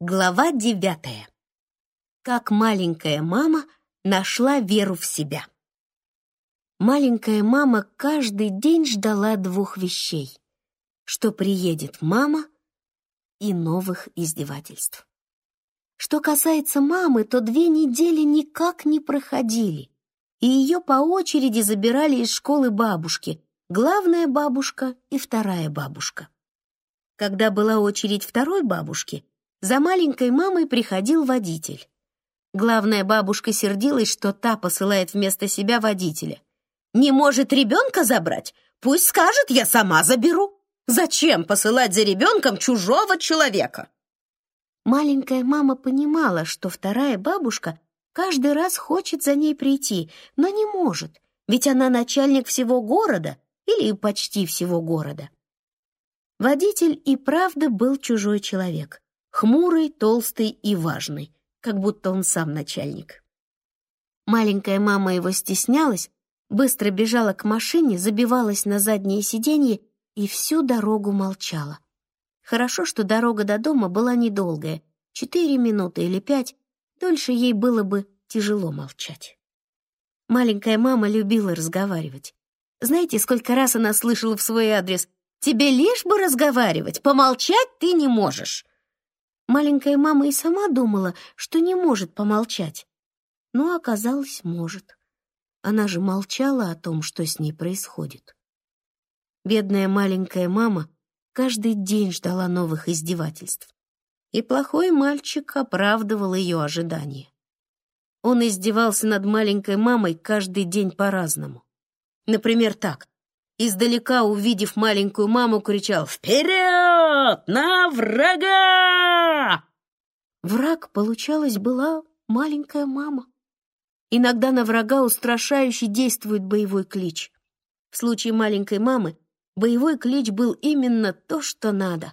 Глава девятая. Как маленькая мама нашла веру в себя. Маленькая мама каждый день ждала двух вещей. Что приедет мама и новых издевательств. Что касается мамы, то две недели никак не проходили, и ее по очереди забирали из школы бабушки, главная бабушка и вторая бабушка. Когда была очередь второй бабушки, за маленькой мамой приходил водитель. Главная бабушка сердилась, что та посылает вместо себя водителя. «Не может ребенка забрать? Пусть скажет, я сама заберу. Зачем посылать за ребенком чужого человека?» Маленькая мама понимала, что вторая бабушка каждый раз хочет за ней прийти, но не может, ведь она начальник всего города или почти всего города. Водитель и правда был чужой человек хмурый, толстый и важный, как будто он сам начальник. Маленькая мама его стеснялась, быстро бежала к машине, забивалась на заднее сиденье и всю дорогу молчала. Хорошо, что дорога до дома была недолгая, четыре минуты или пять, дольше ей было бы тяжело молчать. Маленькая мама любила разговаривать. Знаете, сколько раз она слышала в свой адрес «Тебе лишь бы разговаривать, помолчать ты не можешь». Маленькая мама и сама думала, что не может помолчать. Но оказалось, может. Она же молчала о том, что с ней происходит. Бедная маленькая мама каждый день ждала новых издевательств. И плохой мальчик оправдывал ее ожидания. Он издевался над маленькой мамой каждый день по-разному. Например, так. Издалека, увидев маленькую маму, кричал «Вперед! На врага!» Враг, получалось, была маленькая мама. Иногда на врага устрашающе действует боевой клич. В случае маленькой мамы боевой клич был именно то, что надо.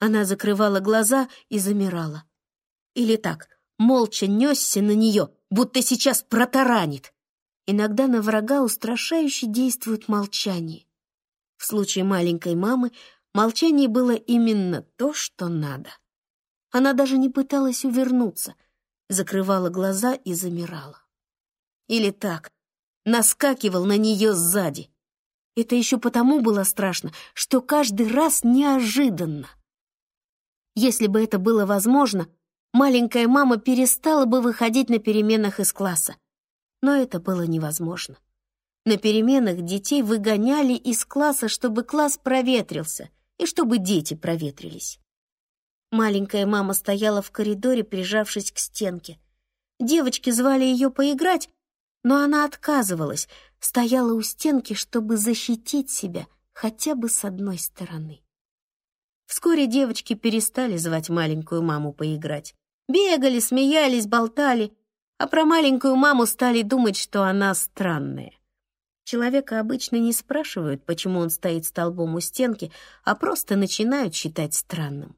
Она закрывала глаза и замирала. Или так, молча несся на нее, будто сейчас протаранит. Иногда на врага устрашающе действует молчание. В случае маленькой мамы молчание было именно то, что надо. Она даже не пыталась увернуться, закрывала глаза и замирала. Или так, наскакивал на нее сзади. Это еще потому было страшно, что каждый раз неожиданно. Если бы это было возможно, маленькая мама перестала бы выходить на переменах из класса. Но это было невозможно. На переменах детей выгоняли из класса, чтобы класс проветрился и чтобы дети проветрились. Маленькая мама стояла в коридоре, прижавшись к стенке. Девочки звали ее поиграть, но она отказывалась, стояла у стенки, чтобы защитить себя хотя бы с одной стороны. Вскоре девочки перестали звать маленькую маму поиграть. Бегали, смеялись, болтали, а про маленькую маму стали думать, что она странная. Человека обычно не спрашивают, почему он стоит столбом у стенки, а просто начинают считать странным.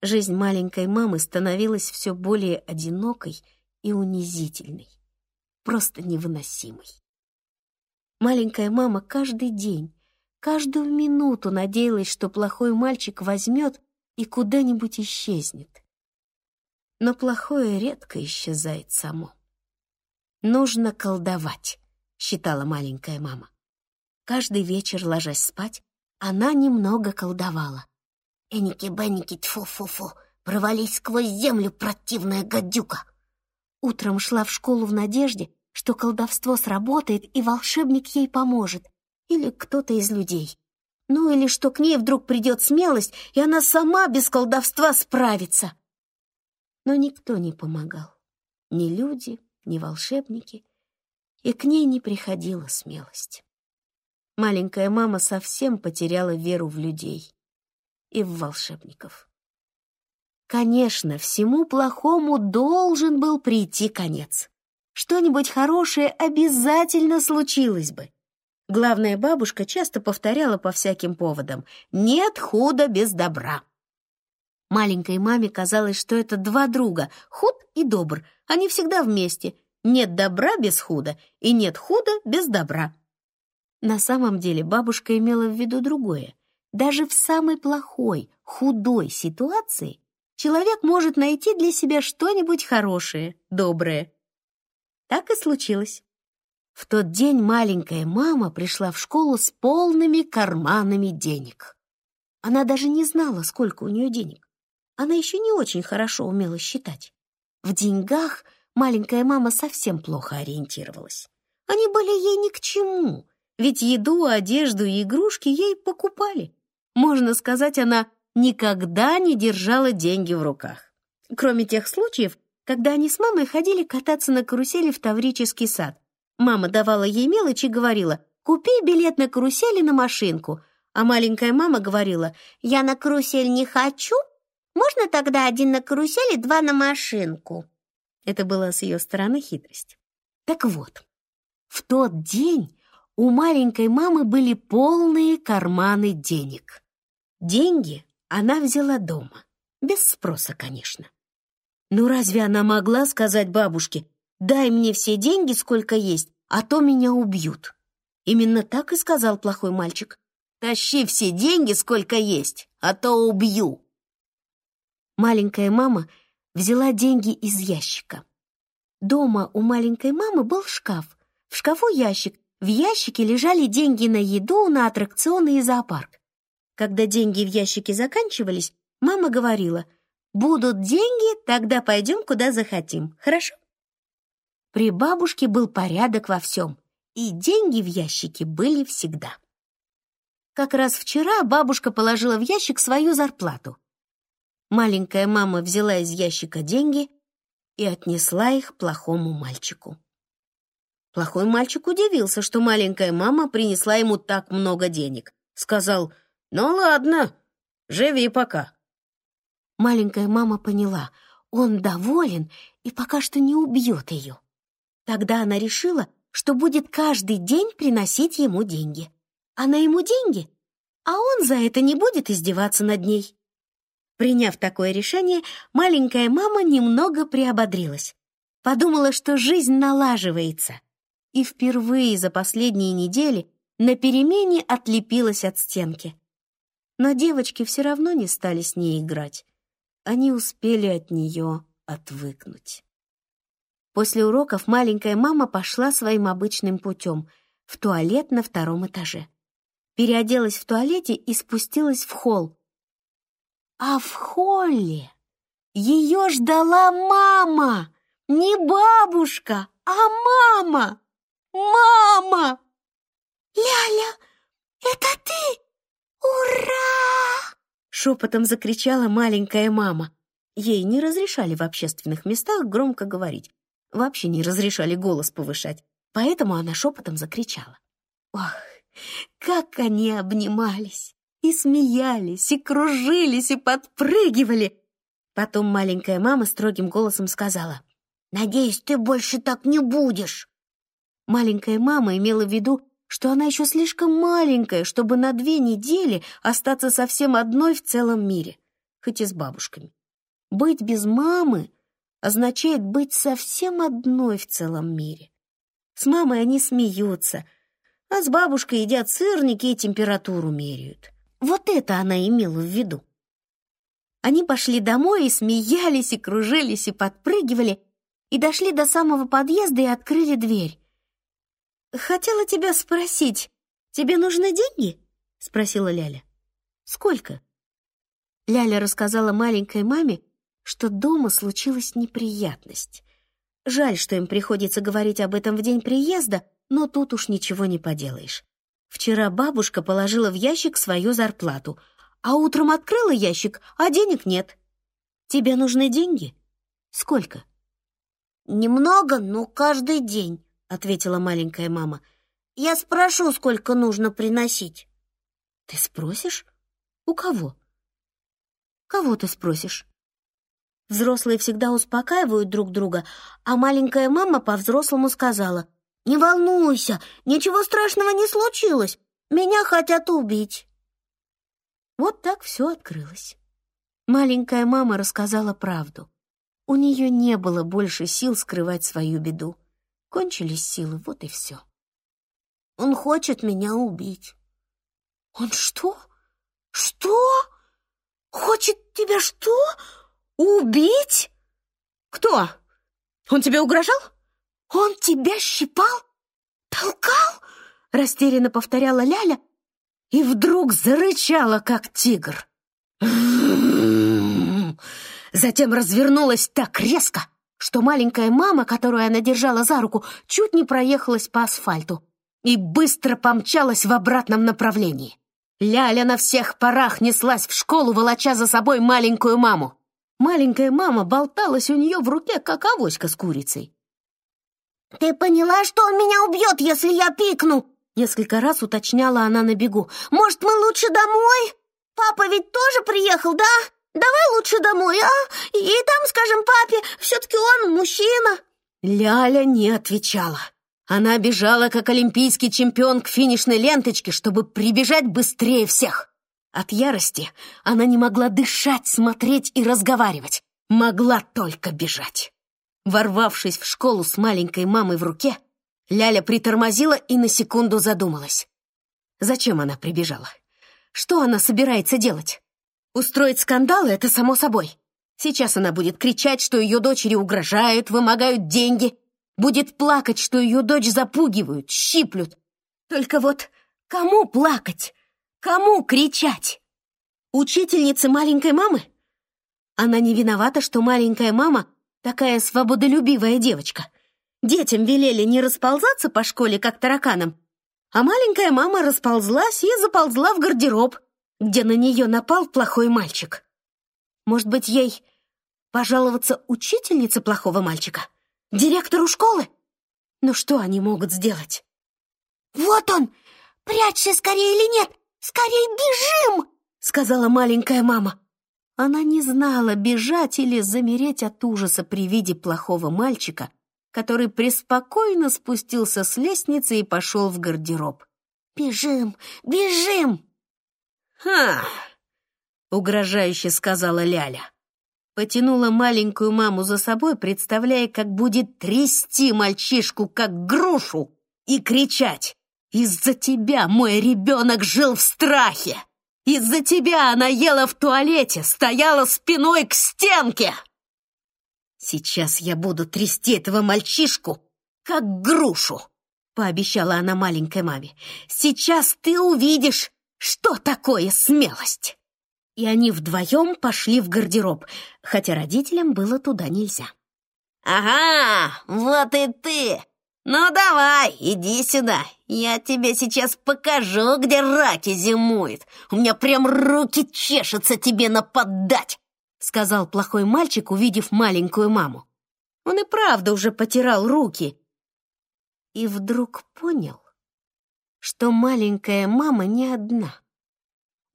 Жизнь маленькой мамы становилась все более одинокой и унизительной, просто невыносимой. Маленькая мама каждый день, каждую минуту надеялась, что плохой мальчик возьмет и куда-нибудь исчезнет. Но плохое редко исчезает само. «Нужно колдовать», — считала маленькая мама. Каждый вечер, ложась спать, она немного колдовала. Эники-бенники, тьфу-фу-фу, провались сквозь землю, противная гадюка. Утром шла в школу в надежде, что колдовство сработает и волшебник ей поможет, или кто-то из людей. Ну или что к ней вдруг придет смелость, и она сама без колдовства справится. Но никто не помогал. Ни люди, ни волшебники. И к ней не приходила смелость. Маленькая мама совсем потеряла веру в людей и в волшебников. Конечно, всему плохому должен был прийти конец. Что-нибудь хорошее обязательно случилось бы. Главная бабушка часто повторяла по всяким поводам «нет худа без добра». Маленькой маме казалось, что это два друга, худ и добр, они всегда вместе. Нет добра без худа и нет худа без добра. На самом деле бабушка имела в виду другое. Даже в самой плохой, худой ситуации человек может найти для себя что-нибудь хорошее, доброе. Так и случилось. В тот день маленькая мама пришла в школу с полными карманами денег. Она даже не знала, сколько у нее денег. Она еще не очень хорошо умела считать. В деньгах маленькая мама совсем плохо ориентировалась. Они были ей ни к чему, ведь еду, одежду и игрушки ей покупали. Можно сказать, она никогда не держала деньги в руках. Кроме тех случаев, когда они с мамой ходили кататься на карусели в Таврический сад. Мама давала ей мелочь и говорила, «Купи билет на карусели на машинку». А маленькая мама говорила, «Я на карусель не хочу. Можно тогда один на карусели, два на машинку?» Это была с ее стороны хитрость. Так вот, в тот день у маленькой мамы были полные карманы денег. Деньги она взяла дома, без спроса, конечно. Ну разве она могла сказать бабушке, «Дай мне все деньги, сколько есть, а то меня убьют»? Именно так и сказал плохой мальчик. «Тащи все деньги, сколько есть, а то убью». Маленькая мама взяла деньги из ящика. Дома у маленькой мамы был шкаф. В шкафу ящик, в ящике лежали деньги на еду, на аттракционы и зоопарк. Когда деньги в ящике заканчивались, мама говорила, «Будут деньги, тогда пойдем, куда захотим, хорошо?» При бабушке был порядок во всем, и деньги в ящике были всегда. Как раз вчера бабушка положила в ящик свою зарплату. Маленькая мама взяла из ящика деньги и отнесла их плохому мальчику. Плохой мальчик удивился, что маленькая мама принесла ему так много денег. Сказал, «Ну ладно, живи пока». Маленькая мама поняла, он доволен и пока что не убьет ее. Тогда она решила, что будет каждый день приносить ему деньги. Она ему деньги, а он за это не будет издеваться над ней. Приняв такое решение, маленькая мама немного приободрилась. Подумала, что жизнь налаживается — и впервые за последние недели на перемене отлепилась от стенки. Но девочки все равно не стали с ней играть. Они успели от нее отвыкнуть. После уроков маленькая мама пошла своим обычным путем в туалет на втором этаже. Переоделась в туалете и спустилась в холл. А в холле ее ждала мама! Не бабушка, а мама! Мама! Ляля, это ты? Ура! Шепотом закричала маленькая мама. Ей не разрешали в общественных местах громко говорить. Вообще не разрешали голос повышать. Поэтому она шепотом закричала. Ох, как они обнимались! И смеялись, и кружились, и подпрыгивали. Потом маленькая мама строгим голосом сказала. «Надеюсь, ты больше так не будешь». Маленькая мама имела в виду, что она еще слишком маленькая, чтобы на две недели остаться совсем одной в целом мире, хоть и с бабушками. Быть без мамы означает быть совсем одной в целом мире. С мамой они смеются, а с бабушкой едят сырники и температуру меряют. Вот это она имела в виду. Они пошли домой и смеялись, и кружились, и подпрыгивали, и дошли до самого подъезда и открыли дверь. «Хотела тебя спросить, тебе нужны деньги?» — спросила Ляля. «Сколько?» Ляля рассказала маленькой маме, что дома случилась неприятность. Жаль, что им приходится говорить об этом в день приезда, но тут уж ничего не поделаешь. Вчера бабушка положила в ящик свою зарплату, а утром открыла ящик, а денег нет. Тебе нужны деньги? Сколько? Немного, но каждый день. — ответила маленькая мама. «Я спрошу, сколько нужно приносить». «Ты спросишь? У кого?» «Кого ты спросишь?» Взрослые всегда успокаивают друг друга, а маленькая мама по-взрослому сказала, «Не волнуйся, ничего страшного не случилось, меня хотят убить». Вот так все открылось. Маленькая мама рассказала правду. У нее не было больше сил скрывать свою беду. Кончились силы, вот и все. Он хочет меня убить. Он что? Что? Хочет тебя что? Убить? Кто? Он тебе угрожал? Он тебя щипал? Толкал? Растерянно повторяла Ляля и вдруг зарычала, как тигр. Затем развернулась так резко, что маленькая мама, которую она держала за руку, чуть не проехалась по асфальту и быстро помчалась в обратном направлении. Ляля на всех парах неслась в школу, волоча за собой маленькую маму. Маленькая мама болталась у нее в руке, как авоська с курицей. «Ты поняла, что он меня убьет, если я пикну?» Несколько раз уточняла она на бегу. «Может, мы лучше домой? Папа ведь тоже приехал, да? Давай лучше домой, а? И там скажем папе, все-таки он мужчина». Ляля не отвечала. Она бежала, как олимпийский чемпион, к финишной ленточке, чтобы прибежать быстрее всех. От ярости она не могла дышать, смотреть и разговаривать. Могла только бежать. Ворвавшись в школу с маленькой мамой в руке, Ляля притормозила и на секунду задумалась. Зачем она прибежала? Что она собирается делать? Устроить скандал — это само собой. Сейчас она будет кричать, что ее дочери угрожают, вымогают деньги, будет плакать, что ее дочь запугивают, щиплют. Только вот кому плакать? Кому кричать? Учительнице маленькой мамы? Она не виновата, что маленькая мама такая свободолюбивая девочка. Детям велели не расползаться по школе, как тараканам, а маленькая мама расползлась и заползла в гардероб, где на нее напал плохой мальчик. Может быть, ей пожаловаться учительнице плохого мальчика? Директору школы? Ну что они могут сделать? «Вот он! Прячься скорее или нет! Скорее бежим!» — сказала маленькая мама. Она не знала, бежать или замереть от ужаса при виде плохого мальчика, который преспокойно спустился с лестницы и пошел в гардероб. «Бежим! Бежим!» «Ха!» — угрожающе сказала Ляля потянула маленькую маму за собой, представляя, как будет трясти мальчишку, как грушу, и кричать «Из-за тебя мой ребенок жил в страхе! Из-за тебя она ела в туалете, стояла спиной к стенке!» «Сейчас я буду трясти этого мальчишку, как грушу!» — пообещала она маленькой маме. «Сейчас ты увидишь, что такое смелость!» и они вдвоем пошли в гардероб, хотя родителям было туда нельзя. «Ага, вот и ты! Ну давай, иди сюда, я тебе сейчас покажу, где раки зимуют. У меня прям руки чешутся тебе нападать!» сказал плохой мальчик, увидев маленькую маму. Он и правда уже потирал руки. И вдруг понял, что маленькая мама не одна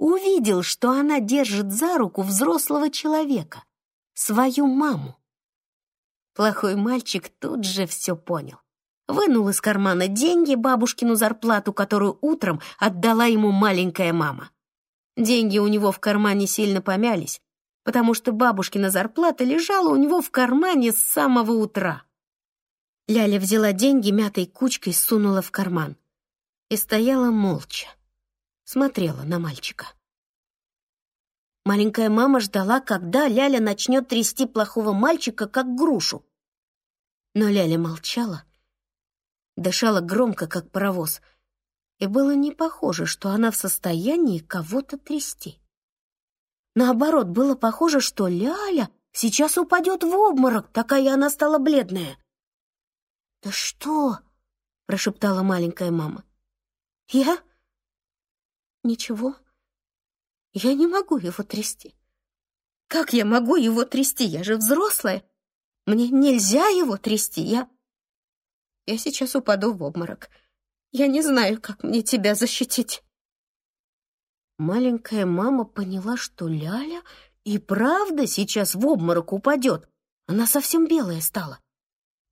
увидел, что она держит за руку взрослого человека, свою маму. Плохой мальчик тут же все понял. Вынул из кармана деньги, бабушкину зарплату, которую утром отдала ему маленькая мама. Деньги у него в кармане сильно помялись, потому что бабушкина зарплата лежала у него в кармане с самого утра. Ляля взяла деньги мятой кучкой, сунула в карман и стояла молча смотрела на мальчика. Маленькая мама ждала, когда Ляля начнет трясти плохого мальчика, как грушу. Но Ляля молчала, дышала громко, как паровоз, и было не похоже, что она в состоянии кого-то трясти. Наоборот, было похоже, что Ляля сейчас упадет в обморок, такая она стала бледная. «Да что?» — прошептала маленькая мама. «Я? Ничего. Я не могу его трясти. Как я могу его трясти? Я же взрослая. Мне нельзя его трясти. Я... Я сейчас упаду в обморок. Я не знаю, как мне тебя защитить. Маленькая мама поняла, что Ляля и правда сейчас в обморок упадет. Она совсем белая стала.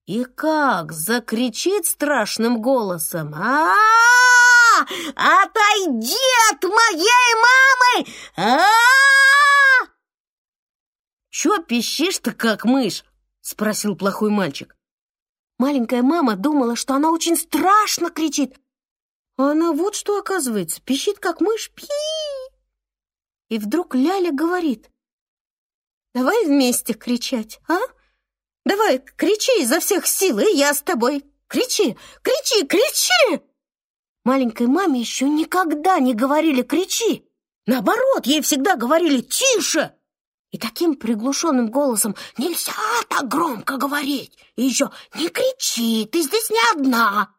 И как закричит страшным голосом. а, -а, -а! Отойди от моей мамы! а, «Чё пищишь-то, как мышь?» — спросил плохой мальчик. Маленькая мама думала, что она очень страшно кричит. А она вот что, оказывается, пищит, как мышь. Пи! И вдруг Ляля говорит. Давай вместе кричать, а? Давай, кричи изо всех сил, и я с тобой. Кричи, кричи, кричи!» Маленькой маме еще никогда не говорили «кричи». Наоборот, ей всегда говорили «тише». И таким приглушенным голосом «нельзя так громко говорить». И еще «не кричи, ты здесь не одна».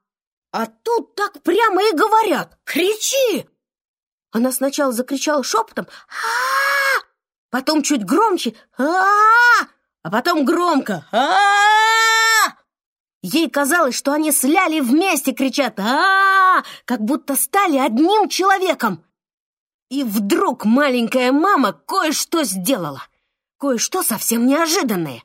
А тут так прямо и говорят «кричи». Она сначала закричала шепотом а, потом чуть громче а, а потом громко а Ей казалось, что они сляли вместе кричат а как будто стали одним человеком. И вдруг маленькая мама кое-что сделала. Кое-что совсем неожиданное.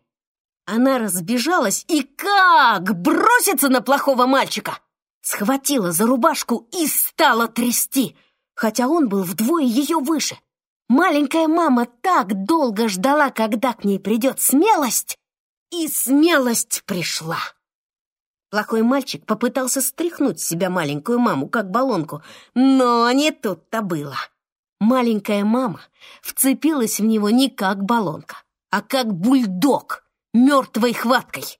Она разбежалась и как бросится на плохого мальчика. Схватила за рубашку и стала трясти, хотя он был вдвое ее выше. Маленькая мама так долго ждала, когда к ней придет смелость, и смелость пришла. Плохой мальчик попытался стряхнуть с себя маленькую маму, как баллонку, но не тут-то было. Маленькая мама вцепилась в него не как баллонка, а как бульдог, мертвой хваткой.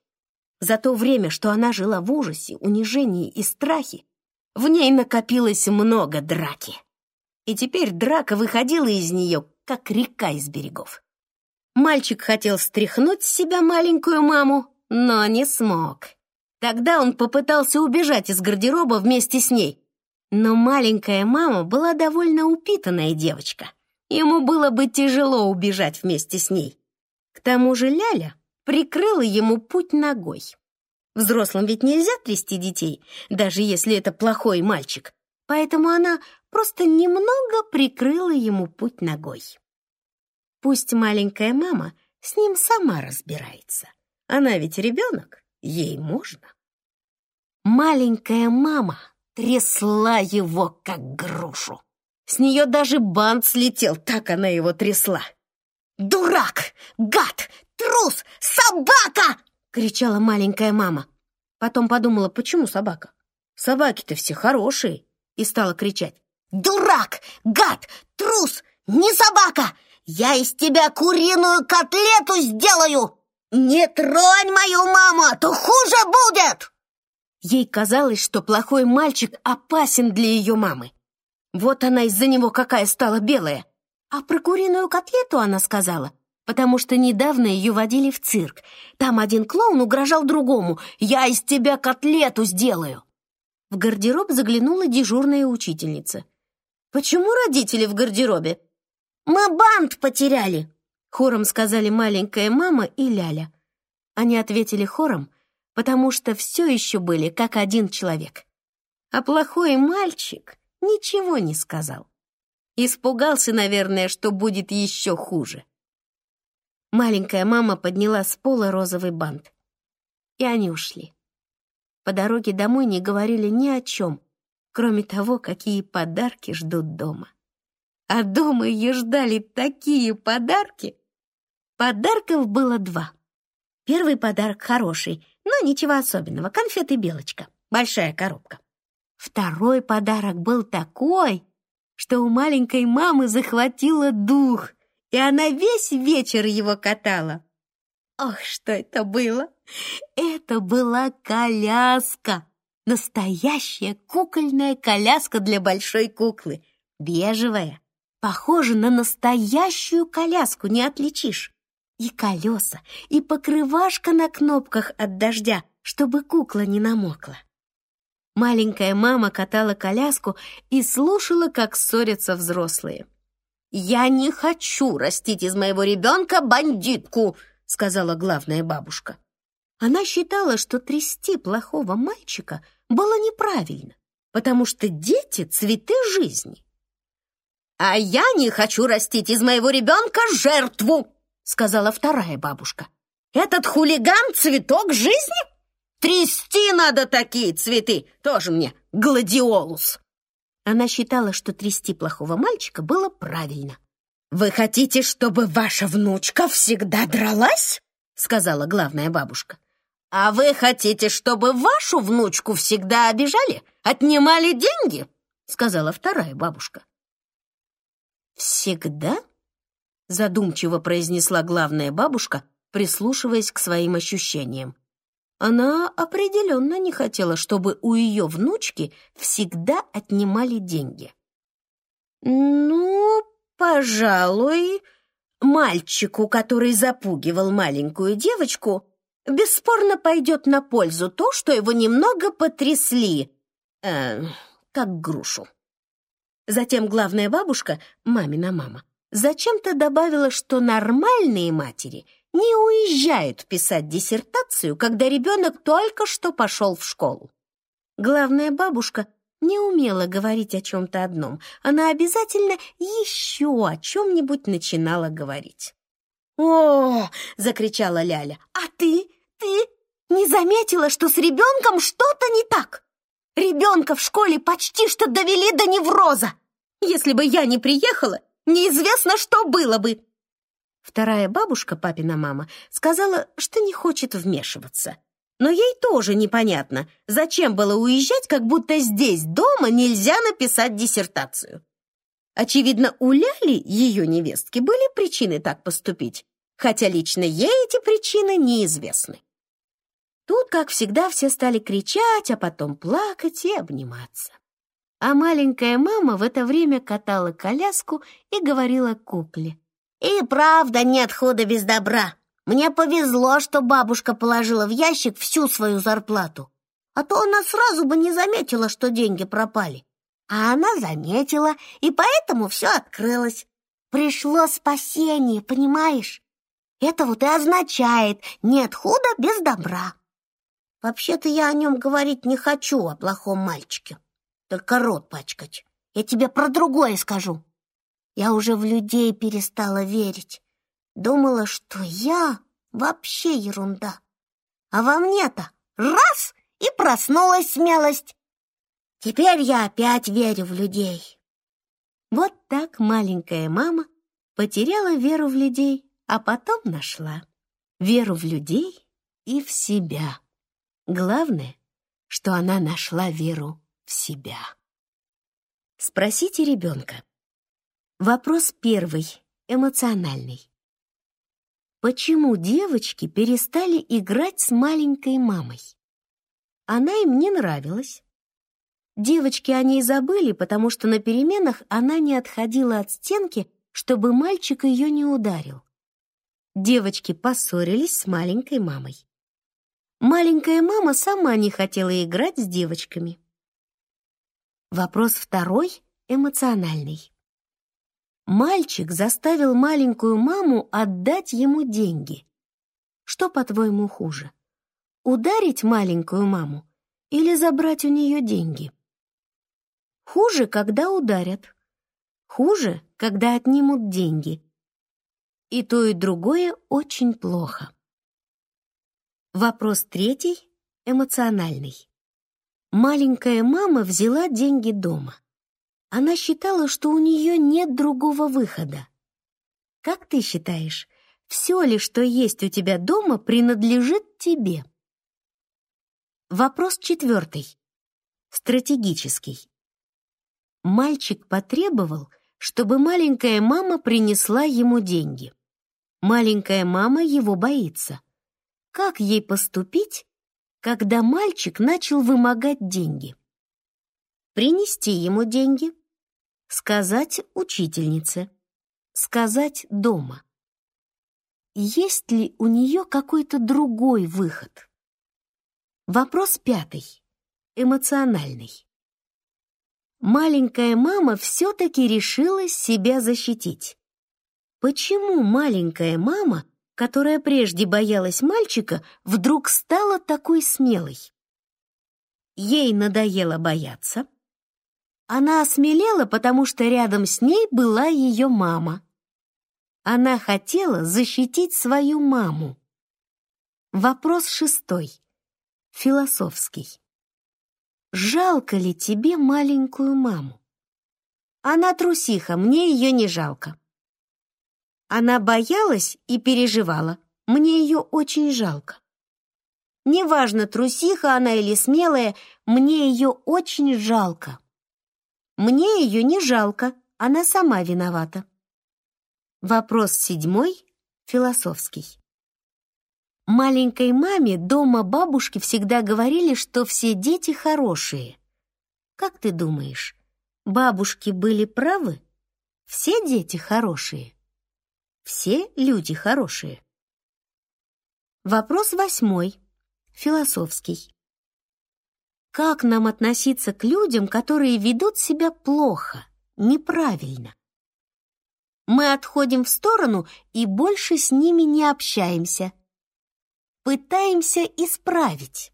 За то время, что она жила в ужасе, унижении и страхе, в ней накопилось много драки. И теперь драка выходила из нее, как река из берегов. Мальчик хотел стряхнуть с себя маленькую маму, но не смог. Тогда он попытался убежать из гардероба вместе с ней, но маленькая мама была довольно упитанная девочка. Ему было бы тяжело убежать вместе с ней. К тому же Ляля прикрыла ему путь ногой. Взрослым ведь нельзя трясти детей, даже если это плохой мальчик. Поэтому она просто немного прикрыла ему путь ногой. Пусть маленькая мама с ним сама разбирается. Она ведь ребенок, ей можно. Маленькая мама трясла его, как грушу. С нее даже бант слетел, так она его трясла. «Дурак! Гад! Трус! Собака!» — кричала маленькая мама. Потом подумала, почему собака? Собаки-то все хорошие. И стала кричать. «Дурак! Гад! Трус! Не собака! Я из тебя куриную котлету сделаю! Не тронь мою маму, а то хуже будет!» Ей казалось, что плохой мальчик опасен для ее мамы. Вот она из-за него какая стала белая. А про куриную котлету она сказала, потому что недавно ее водили в цирк. Там один клоун угрожал другому «Я из тебя котлету сделаю!» В гардероб заглянула дежурная учительница. «Почему родители в гардеробе?» «Мы бант потеряли!» Хором сказали маленькая мама и Ляля. Они ответили хором, потому что все еще были как один человек. А плохой мальчик ничего не сказал. Испугался, наверное, что будет еще хуже. Маленькая мама подняла с пола розовый бант. И они ушли. По дороге домой не говорили ни о чем, кроме того, какие подарки ждут дома. А дома ее ждали такие подарки. Подарков было два. Первый подарок хороший, но ничего особенного. Конфеты «Белочка». Большая коробка. Второй подарок был такой, что у маленькой мамы захватило дух, и она весь вечер его катала. Ох, что это было! Это была коляска. Настоящая кукольная коляска для большой куклы. Бежевая. Похожа на настоящую коляску, не отличишь. И колеса, и покрывашка на кнопках от дождя, чтобы кукла не намокла. Маленькая мама катала коляску и слушала, как ссорятся взрослые. «Я не хочу растить из моего ребенка бандитку», — сказала главная бабушка. Она считала, что трясти плохого мальчика было неправильно, потому что дети — цветы жизни. «А я не хочу растить из моего ребенка жертву», сказала вторая бабушка. «Этот хулиган — цветок жизни? Трясти надо такие цветы! Тоже мне гладиолус!» Она считала, что трясти плохого мальчика было правильно. «Вы хотите, чтобы ваша внучка всегда дралась?» — сказала главная бабушка. «А вы хотите, чтобы вашу внучку всегда обижали, отнимали деньги?» — сказала вторая бабушка. «Всегда?» Задумчиво произнесла главная бабушка, прислушиваясь к своим ощущениям. Она определенно не хотела, чтобы у ее внучки всегда отнимали деньги. «Ну, пожалуй, мальчику, который запугивал маленькую девочку, бесспорно пойдет на пользу то, что его немного потрясли, э, как грушу». Затем главная бабушка, мамина мама, зачем-то добавила, что нормальные матери не уезжают писать диссертацию, когда ребенок только что пошел в школу. Главная бабушка не умела говорить о чем-то одном. Она обязательно еще о чем-нибудь начинала говорить. «О!» — закричала Ляля. «А ты? Ты не заметила, что с ребенком что-то не так? Ребенка в школе почти что довели до невроза. Если бы я не приехала, неизвестно, что было бы. Вторая бабушка, папина мама, сказала, что не хочет вмешиваться. Но ей тоже непонятно, зачем было уезжать, как будто здесь, дома, нельзя написать диссертацию. Очевидно, у Ляли, ее невестки, были причины так поступить, хотя лично ей эти причины неизвестны. Тут, как всегда, все стали кричать, а потом плакать и обниматься. А маленькая мама в это время катала коляску и говорила кукле. «И правда нет худа без добра. Мне повезло, что бабушка положила в ящик всю свою зарплату. А то она сразу бы не заметила, что деньги пропали. А она заметила, и поэтому все открылось. Пришло спасение, понимаешь? Это вот и означает «нет худа без добра». Вообще-то я о нем говорить не хочу, о плохом мальчике. Только рот пачкать. Я тебе про другое скажу. Я уже в людей перестала верить. Думала, что я вообще ерунда. А во мне-то раз и проснулась смелость. Теперь я опять верю в людей. Вот так маленькая мама потеряла веру в людей, а потом нашла веру в людей и в себя. Главное, что она нашла веру в себя. Спросите ребенка. Вопрос первый, эмоциональный. Почему девочки перестали играть с маленькой мамой? Она им не нравилась. Девочки о ней забыли, потому что на переменах она не отходила от стенки, чтобы мальчик ее не ударил. Девочки поссорились с маленькой мамой. Маленькая мама сама не хотела играть с девочками. Вопрос второй — эмоциональный. Мальчик заставил маленькую маму отдать ему деньги. Что, по-твоему, хуже? Ударить маленькую маму или забрать у нее деньги? Хуже, когда ударят. Хуже, когда отнимут деньги. И то, и другое очень плохо. Вопрос третий, эмоциональный. Маленькая мама взяла деньги дома. Она считала, что у нее нет другого выхода. Как ты считаешь, все ли, что есть у тебя дома, принадлежит тебе? Вопрос четвертый. Стратегический. Мальчик потребовал, чтобы маленькая мама принесла ему деньги. Маленькая мама его боится как ей поступить, когда мальчик начал вымогать деньги. Принести ему деньги, сказать учительнице, сказать дома. Есть ли у нее какой-то другой выход? Вопрос пятый, эмоциональный. Маленькая мама все-таки решила себя защитить. Почему маленькая мама которая прежде боялась мальчика, вдруг стала такой смелой. Ей надоело бояться. Она осмелела, потому что рядом с ней была ее мама. Она хотела защитить свою маму. Вопрос шестой. Философский. Жалко ли тебе маленькую маму? Она трусиха, мне ее не жалко. Она боялась и переживала. Мне ее очень жалко. Неважно, трусиха она или смелая, мне ее очень жалко. Мне ее не жалко, она сама виновата. Вопрос седьмой, философский. Маленькой маме дома бабушки всегда говорили, что все дети хорошие. Как ты думаешь, бабушки были правы? Все дети хорошие? Все люди хорошие? Вопрос восьмой, философский. Как нам относиться к людям, которые ведут себя плохо, неправильно? Мы отходим в сторону и больше с ними не общаемся. Пытаемся исправить.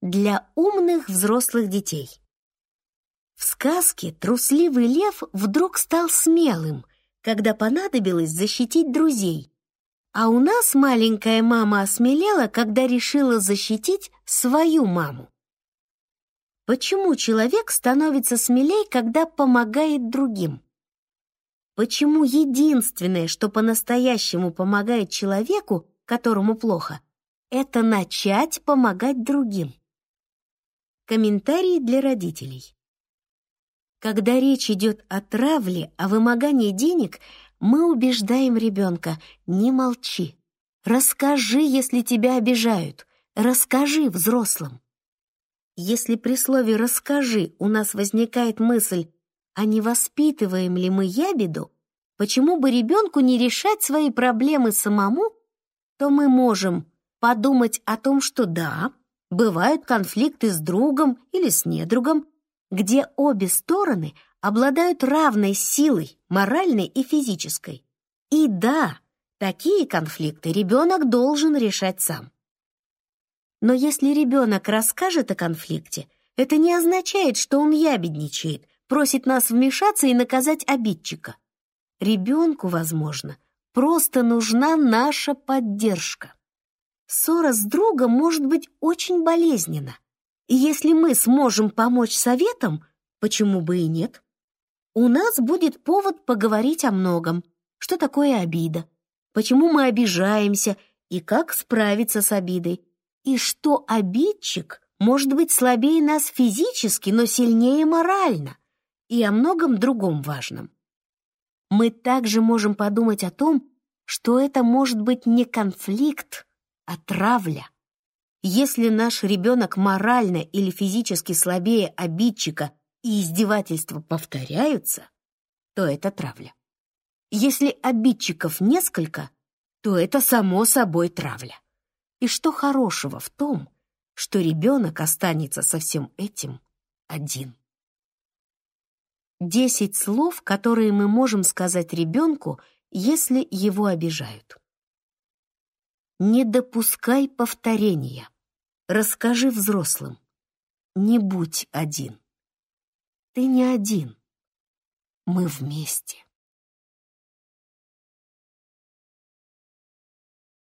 Для умных взрослых детей. В сказке трусливый лев вдруг стал смелым, когда понадобилось защитить друзей. А у нас маленькая мама осмелела, когда решила защитить свою маму. Почему человек становится смелей, когда помогает другим? Почему единственное, что по-настоящему помогает человеку, которому плохо, это начать помогать другим? Комментарии для родителей. Когда речь идет о травле, о вымогании денег, мы убеждаем ребенка «не молчи». Расскажи, если тебя обижают. Расскажи взрослым. Если при слове «расскажи» у нас возникает мысль а не воспитываем ли мы ябеду, почему бы ребенку не решать свои проблемы самому, то мы можем подумать о том, что да, бывают конфликты с другом или с недругом, где обе стороны обладают равной силой, моральной и физической. И да, такие конфликты ребенок должен решать сам. Но если ребенок расскажет о конфликте, это не означает, что он ябедничает, просит нас вмешаться и наказать обидчика. Ребенку, возможно, просто нужна наша поддержка. Ссора с другом может быть очень болезненна. И если мы сможем помочь советом, почему бы и нет? У нас будет повод поговорить о многом. Что такое обида? Почему мы обижаемся и как справиться с обидой? И что обидчик может быть слабее нас физически, но сильнее морально? и о многом другом важном. Мы также можем подумать о том, что это может быть не конфликт, а травля. Если наш ребенок морально или физически слабее обидчика и издевательства повторяются, то это травля. Если обидчиков несколько, то это само собой травля. И что хорошего в том, что ребенок останется со всем этим один? Десять слов, которые мы можем сказать ребенку, если его обижают. Не допускай повторения. Расскажи взрослым. Не будь один. Ты не один. Мы вместе.